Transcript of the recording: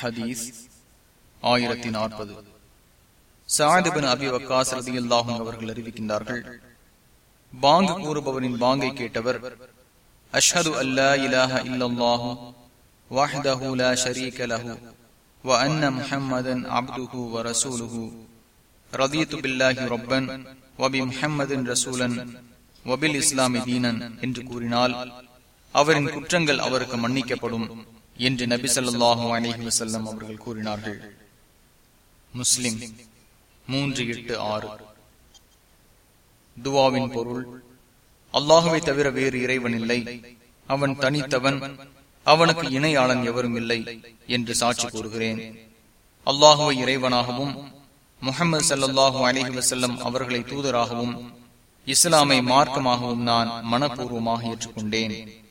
ஹதீஸ் ஆயிரத்தி நாற்பது. சாதிபின் அபி வக்காஸ் ரதியுல்லாஹும் அவர்கள் அறிவிக்கின்றார்கள் பாங்கு கூறுபவரின் பாங்கை கேட்டவர் அஷ்ஹது அல்லா இலாஹ இல்லல்லாஹு வஹ்தஹு லா ஷரீக லஹு வ அன்ன முஹம்மதன் அப்துஹு வ ரசூலுஹு ரதியத்து பில்லாஹி ரப்பன் வபி முஹம்மதின் ரசூலன் வபில் இஸ்லாமி தீனன் என்று கூறினால் அவரின் குற்றங்கள் அவருக்கு மன்னிக்கப்படும். என்று நபி சொல்லாஹு அலஹி வசல்லம் அவர்கள் கூறினார்கள். முஸ்லிம் மூன்று எட்டு ஆறு. துவாவின் பொருள் அல்லாஹுவை தவிர வேறு இறைவன் இல்லை. அவன் தனித்தவன் அவனுக்கு இணையாளன் எவரும் இல்லை என்று சாட்சி கூறுகிறேன். அல்லாஹுவை இறைவனாகவும் முகமது சல்லாஹூ அலஹி வசல்லம் அவர்களை தூதராகவும் இஸ்லாமை மார்க்கமாகவும் நான் மனப்பூர்வமாக ஏற்றுக்கொண்டேன்.